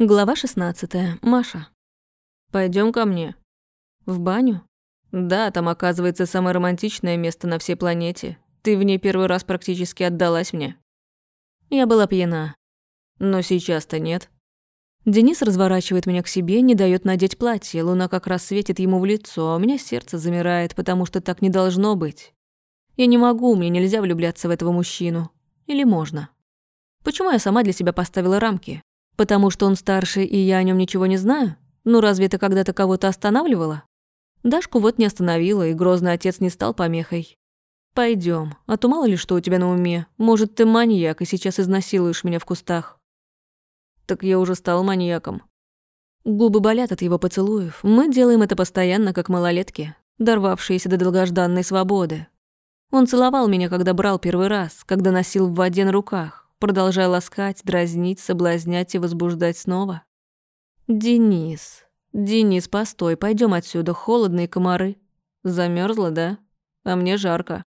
Глава 16. Маша. Пойдем ко мне. В баню? Да, там оказывается самое романтичное место на всей планете. Ты в ней первый раз практически отдалась мне. Я была пьяна. Но сейчас-то нет. Денис разворачивает меня к себе, не дает надеть платье. Луна как раз светит ему в лицо, а у меня сердце замирает, потому что так не должно быть. Я не могу, мне нельзя влюбляться в этого мужчину. Или можно? Почему я сама для себя поставила рамки? Потому что он старше, и я о нем ничего не знаю? Ну разве это когда-то кого-то останавливало? Дашку вот не остановила, и грозный отец не стал помехой. Пойдем, а то мало ли что у тебя на уме. Может, ты маньяк, и сейчас изнасилуешь меня в кустах. Так я уже стал маньяком. Губы болят от его поцелуев. Мы делаем это постоянно, как малолетки, дорвавшиеся до долгожданной свободы. Он целовал меня, когда брал первый раз, когда носил в воде на руках продолжая ласкать, дразнить, соблазнять и возбуждать снова. «Денис, Денис, постой, пойдем отсюда, холодные комары. Замерзла, да? А мне жарко».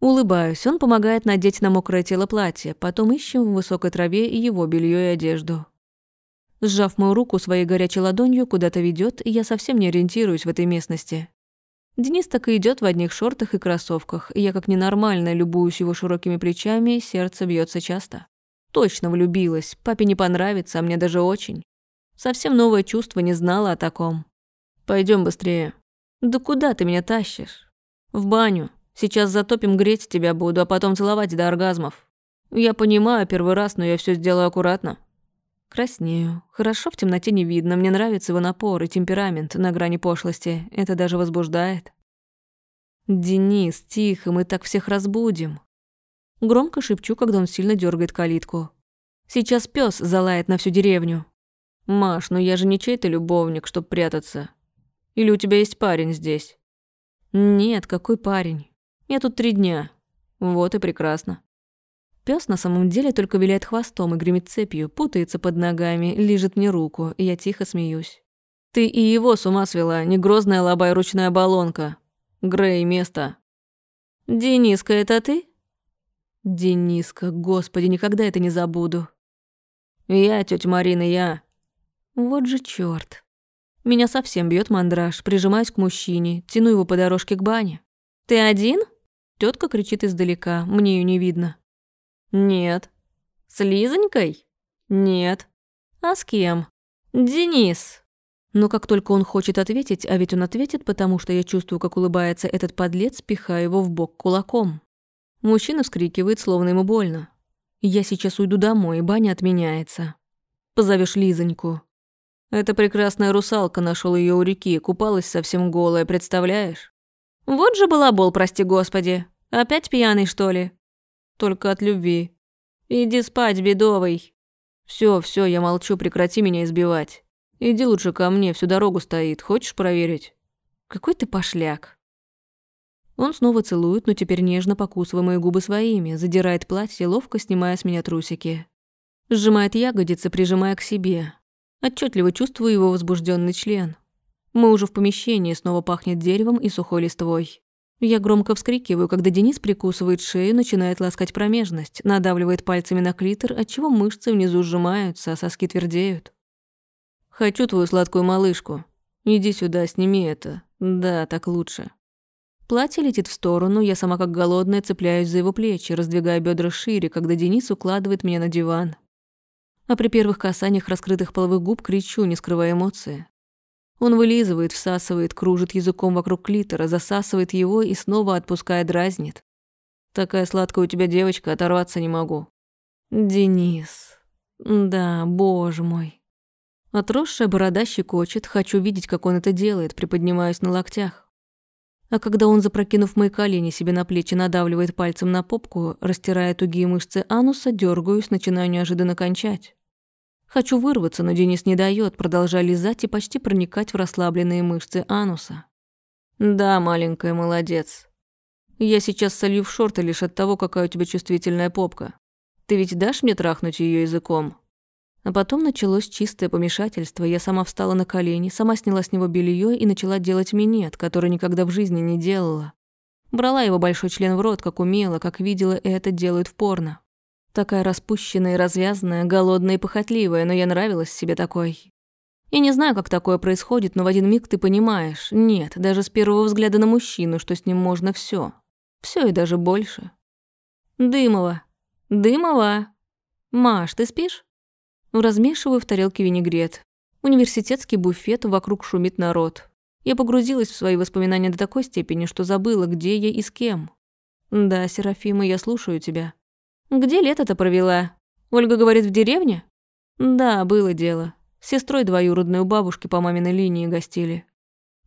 Улыбаюсь, он помогает надеть на мокрое тело платье, потом ищем в высокой траве его белье и одежду. Сжав мою руку своей горячей ладонью, куда-то ведет, и я совсем не ориентируюсь в этой местности. Денис так и идет в одних шортах и кроссовках, и я как ненормальная любуюсь его широкими плечами, сердце бьется часто. Точно влюбилась, папе не понравится, а мне даже очень. Совсем новое чувство, не знала о таком. Пойдем быстрее. Да куда ты меня тащишь? В баню. Сейчас затопим, греть тебя буду, а потом целовать до оргазмов. Я понимаю, первый раз, но я все сделаю аккуратно. Краснею. Хорошо в темноте не видно. Мне нравится его напор и темперамент на грани пошлости. Это даже возбуждает. «Денис, тихо, мы так всех разбудим». Громко шепчу, когда он сильно дергает калитку. Сейчас пес залает на всю деревню. «Маш, ну я же не чей-то любовник, чтоб прятаться. Или у тебя есть парень здесь?» «Нет, какой парень? Я тут три дня. Вот и прекрасно». Пес на самом деле только виляет хвостом и гремит цепью, путается под ногами, лижет мне руку, и я тихо смеюсь. «Ты и его с ума свела, не грозная лобая ручная баллонка. Грей, место». «Дениска, это ты?» «Дениска, господи, никогда это не забуду». «Я, тетя Марина, я». Вот же черт. Меня совсем бьет мандраж, прижимаюсь к мужчине, тяну его по дорожке к бане. «Ты один?» Тетка кричит издалека, мне ее не видно. «Нет». «С Лизонькой?» «Нет». «А с кем?» «Денис». Но как только он хочет ответить, а ведь он ответит, потому что я чувствую, как улыбается этот подлец, пихая его в бок кулаком. Мужчина вскрикивает, словно ему больно. «Я сейчас уйду домой, и баня отменяется. Позовешь Лизоньку». Эта прекрасная русалка нашел ее у реки, купалась совсем голая, представляешь? Вот же была бол, прости господи. Опять пьяный, что ли? Только от любви. Иди спать, бедовый. Все, все, я молчу, прекрати меня избивать. Иди лучше ко мне, всю дорогу стоит. Хочешь проверить? Какой ты пошляк. Он снова целует, но теперь нежно покусывая мои губы своими, задирает платье, ловко снимая с меня трусики. Сжимает ягодицы, прижимая к себе. Отчетливо чувствую его возбужденный член. Мы уже в помещении, снова пахнет деревом и сухой листвой. Я громко вскрикиваю, когда Денис прикусывает шею, начинает ласкать промежность, надавливает пальцами на клитор, отчего мышцы внизу сжимаются, а соски твердеют. «Хочу твою сладкую малышку. Иди сюда, сними это. Да, так лучше». Платье летит в сторону, я сама как голодная цепляюсь за его плечи, раздвигая бедра шире, когда Денис укладывает меня на диван. А при первых касаниях раскрытых половых губ кричу, не скрывая эмоции. Он вылизывает, всасывает, кружит языком вокруг клитора, засасывает его и снова отпуская дразнит. Такая сладкая у тебя девочка, оторваться не могу. Денис. Да, боже мой. Отросшая борода щекочет, хочу видеть, как он это делает, приподнимаюсь на локтях. А когда он, запрокинув мои колени себе на плечи, надавливает пальцем на попку, растирая тугие мышцы ануса, дергаюсь, начинаю неожиданно кончать. Хочу вырваться, но Денис не дает, продолжая лизать и почти проникать в расслабленные мышцы ануса. «Да, маленькая, молодец. Я сейчас солью в шорты лишь от того, какая у тебя чувствительная попка. Ты ведь дашь мне трахнуть ее языком?» А потом началось чистое помешательство. Я сама встала на колени, сама сняла с него белье и начала делать минет, который никогда в жизни не делала. Брала его большой член в рот, как умела, как видела, и это делают в порно. Такая распущенная и развязанная, голодная и похотливая, но я нравилась себе такой. Я не знаю, как такое происходит, но в один миг ты понимаешь, нет, даже с первого взгляда на мужчину, что с ним можно все, все и даже больше. Дымова. Дымова. Маш, ты спишь? Размешиваю в тарелке винегрет. Университетский буфет, вокруг шумит народ. Я погрузилась в свои воспоминания до такой степени, что забыла, где я и с кем. Да, Серафима, я слушаю тебя. Где лето-то провела? Ольга говорит, в деревне? Да, было дело. С сестрой двоюродной у бабушки по маминой линии гостили.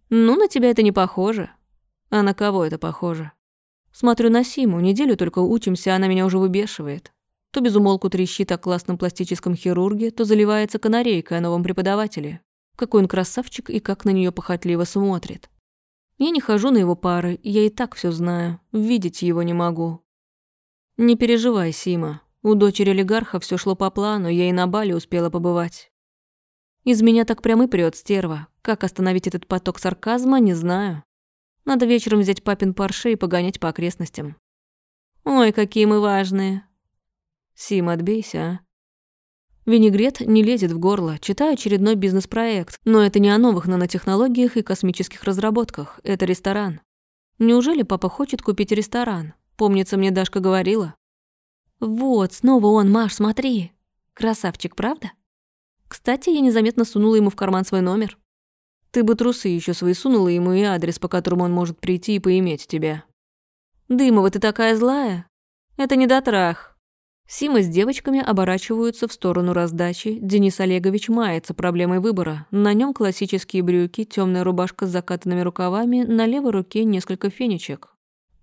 Ну, на тебя это не похоже. А на кого это похоже? Смотрю на Симу, неделю только учимся, она меня уже выбешивает. То безумолку трещит о классном пластическом хирурге, то заливается канарейкой о новом преподавателе. Какой он красавчик и как на нее похотливо смотрит. Я не хожу на его пары, я и так все знаю, видеть его не могу. Не переживай, Сима. У дочери олигарха все шло по плану, я и на Бали успела побывать. Из меня так прям и прёт стерва. Как остановить этот поток сарказма, не знаю. Надо вечером взять папин парше и погонять по окрестностям. Ой, какие мы важные. Сима, отбейся, а. Винегрет не лезет в горло, читаю очередной бизнес-проект, но это не о новых нанотехнологиях и космических разработках, это ресторан. Неужели папа хочет купить ресторан? Помнится, мне Дашка говорила. Вот, снова он, Маш, смотри. Красавчик, правда? Кстати, я незаметно сунула ему в карман свой номер. Ты бы трусы еще свои сунула ему и адрес, по которому он может прийти и поиметь тебя. Дымова, ты такая злая. Это не дотрах. Сима с девочками оборачиваются в сторону раздачи. Денис Олегович мается проблемой выбора. На нем классические брюки, темная рубашка с закатанными рукавами, на левой руке несколько фенечек.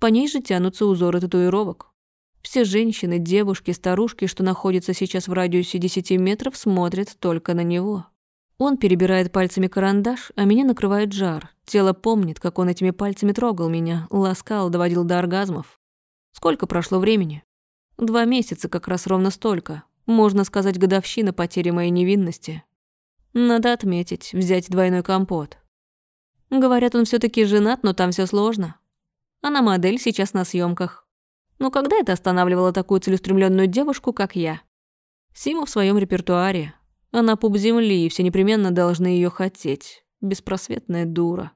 По ней же тянутся узоры татуировок. Все женщины, девушки, старушки, что находятся сейчас в радиусе 10 метров, смотрят только на него. Он перебирает пальцами карандаш, а меня накрывает жар. Тело помнит, как он этими пальцами трогал меня, ласкал, доводил до оргазмов. Сколько прошло времени? Два месяца, как раз ровно столько. Можно сказать, годовщина потери моей невинности. Надо отметить, взять двойной компот. Говорят, он все таки женат, но там все сложно. Она модель сейчас на съемках. Но когда это останавливало такую целеустремленную девушку, как я? Сима в своем репертуаре. Она пуп земли, и все непременно должны ее хотеть. Беспросветная дура.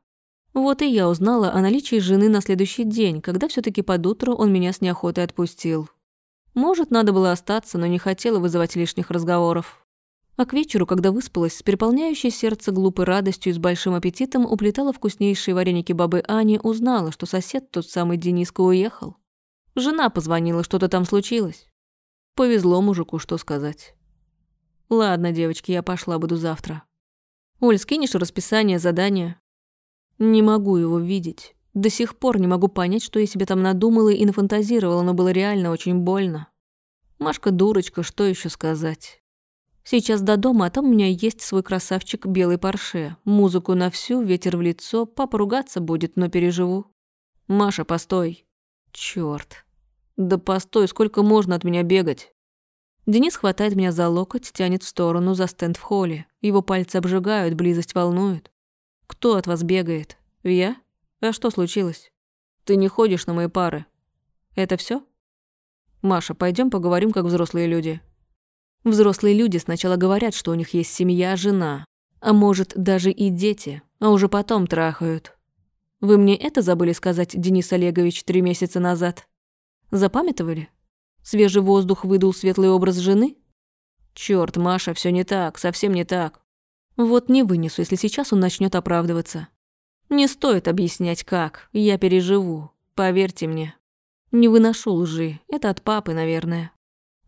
Вот и я узнала о наличии жены на следующий день, когда все таки под утро он меня с неохотой отпустил. Может, надо было остаться, но не хотела вызывать лишних разговоров. А к вечеру, когда выспалась, с переполняющей сердце глупой радостью и с большим аппетитом уплетала вкуснейшие вареники бабы Ани, узнала, что сосед тот самый Дениска уехал. Жена позвонила, что-то там случилось. Повезло мужику, что сказать. Ладно, девочки, я пошла, буду завтра. Оль, скинешь расписание, задания? Не могу его видеть. До сих пор не могу понять, что я себе там надумала и нафантазировала, но было реально очень больно. Машка дурочка, что еще сказать? Сейчас до дома, а там у меня есть свой красавчик белый парше. Музыку на всю, ветер в лицо, папа ругаться будет, но переживу. Маша, постой. Чёрт. Да постой, сколько можно от меня бегать? Денис хватает меня за локоть, тянет в сторону за стенд в холле. Его пальцы обжигают, близость волнует. Кто от вас бегает? Я? А что случилось? Ты не ходишь на мои пары. Это все? Маша, пойдем поговорим как взрослые люди. Взрослые люди сначала говорят, что у них есть семья, жена, а может, даже и дети, а уже потом трахают. Вы мне это забыли сказать, Денис Олегович, три месяца назад? Запамятовали? Свежий воздух выдал светлый образ жены? Черт, Маша, все не так, совсем не так. Вот не вынесу, если сейчас он начнет оправдываться. Не стоит объяснять как, я переживу, поверьте мне. Не выношу лжи, это от папы, наверное.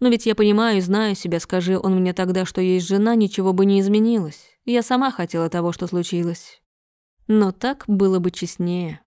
Но ведь я понимаю и знаю себя, скажи он мне тогда, что есть жена, ничего бы не изменилось. Я сама хотела того, что случилось. Но так было бы честнее.